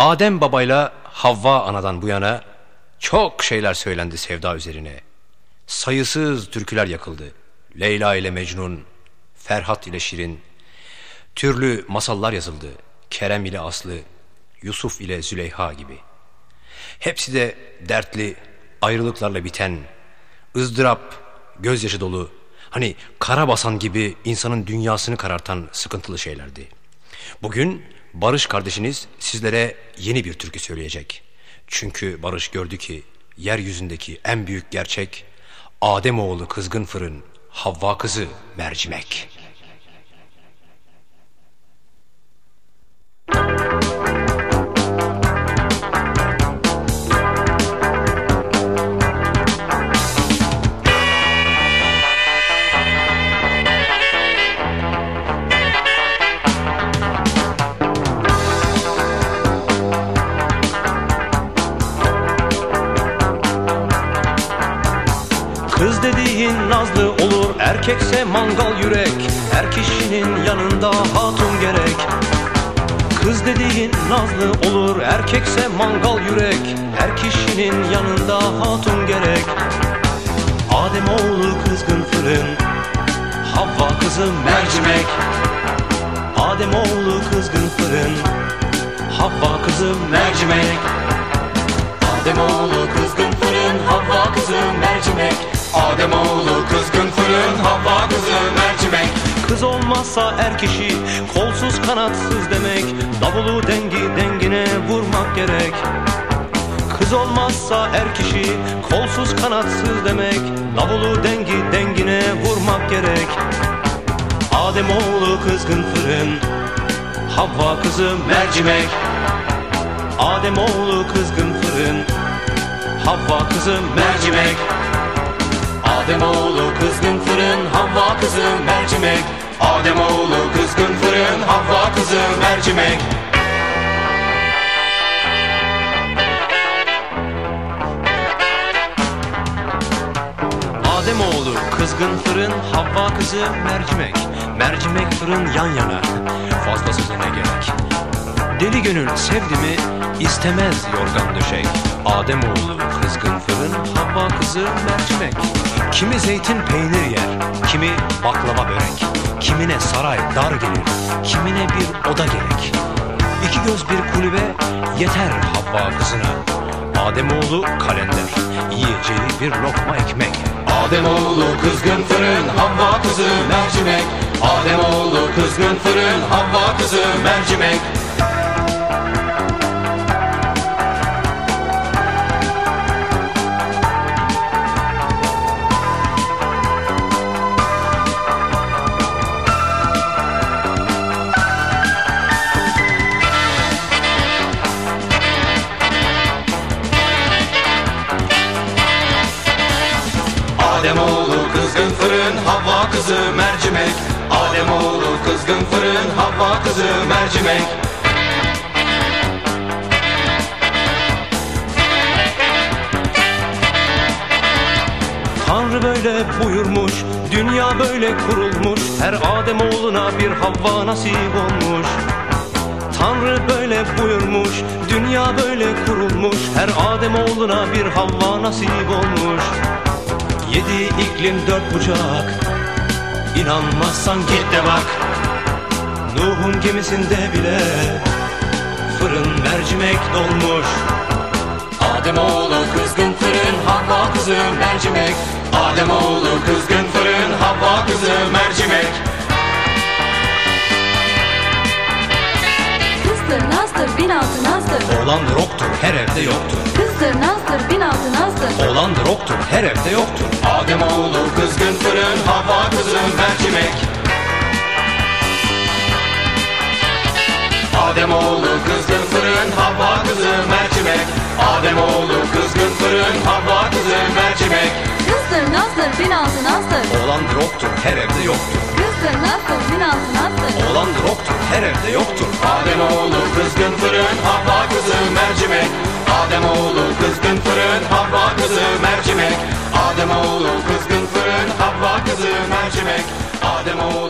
Adem babayla Havva anadan bu yana çok şeyler söylendi sevda üzerine. Sayısız türküler yakıldı. Leyla ile Mecnun, Ferhat ile Şirin, türlü masallar yazıldı. Kerem ile Aslı, Yusuf ile Züleyha gibi. Hepsi de dertli, ayrılıklarla biten, ızdırap, gözyaşı dolu, hani kara basan gibi insanın dünyasını karartan sıkıntılı şeylerdi. Bugün Barış kardeşiniz sizlere yeni bir türkü söyleyecek. Çünkü Barış gördü ki yeryüzündeki en büyük gerçek Ademoğlu kızgın fırın, Havva kızı mercimek. Kız dediğin nazlı olur Erkekse mangal yürek. Her kişinin yanında hatun gerek. Kız dediğin nazlı olur Erkekse mangal yürek. Her kişinin yanında hatun gerek. Adem oğlu kızgın fırın Havva kızı mercimek. Adem oğlu kızgın fırın Havva kızı mercimek. Adem oğlu kızgın fırın Havva kızı mercimek Adem oğlu kızgın fırın Havva kızı mercimek. Kız olmazsa er kişi kolsuz kanatsız demek. Davulu dengi dengine vurmak gerek. Kız olmazsa er kişi kolsuz kanatsız demek. Davulu dengi dengine vurmak gerek. Adem oğlu kızgın fırın Havva kızı mercimek. Adem oğlu kızgın fırın Havva kızı mercimek Adem oğlu kızgın fırın Havva kızı mercimek. Adem oğlu kızgın fırın Havva kızı mercimek. Ademoğlu kızgın fırın Havva kızı mercimek. Mercimek fırın yan yana Fazla söze ne gerek. Deli gönül sevdi mi istemez yorgan döşek. Ademoğlu kızgın fırın Havva kızı mercimek. Kimi zeytin peynir yer Kimi baklava börek. Kimine saray dar gelir Kimine bir oda gerek. İki göz bir kulübe yeter Havva kızına. Ademoğlu kalender Yiyeceği bir lokma ekmek. Adem oğlu kızgın fırın Havva kızı mercimek. Adem oğlu kızgın fırın Havva kızı mercimek Adem oğlu kızgın fırın Havva kızı mercimek. Adem oğlu kızgın fırın Havva kızı mercimek. Tanrı böyle buyurmuş, dünya böyle kurulmuş. Her Adem oğluna bir Havva nasip olmuş. Tanrı böyle buyurmuş, dünya böyle kurulmuş. Her Adem oğluna bir Havva nasip olmuş Yedi iklim dört bucak. İnanmazsan git de bak. Nuh'un gemisinde bile Fırın mercimek dolmuş. Adem oğlu kızgın fırın Havva kızı mercimek. Adem oğlu kızgın fırın Havva kızı mercimek. Kızdır nazdır bin altı nazdır. Oğlan roktur her evde yoktur. Bin altı nazdır Oğlan roktur her evde yoktur. Adem oğlu kızgın fırın Havva kızı mercimek. Adem oğlu kızgın fırın Havva kızı mercimek. Adem oğlu kızgın fırın Havva kızı mercimek. Kızdır nazdır bin altı nazdır Oğlan roktur her evde yoktur. Kızdır nazdır bin altı nazdır Oğlan roktur her evde yoktur. Adem oğlu kızgın fırın fırın Havva kızı mercimek. Adem oğlu kızgın fırın Havva kızı mercimek. Adem oğlu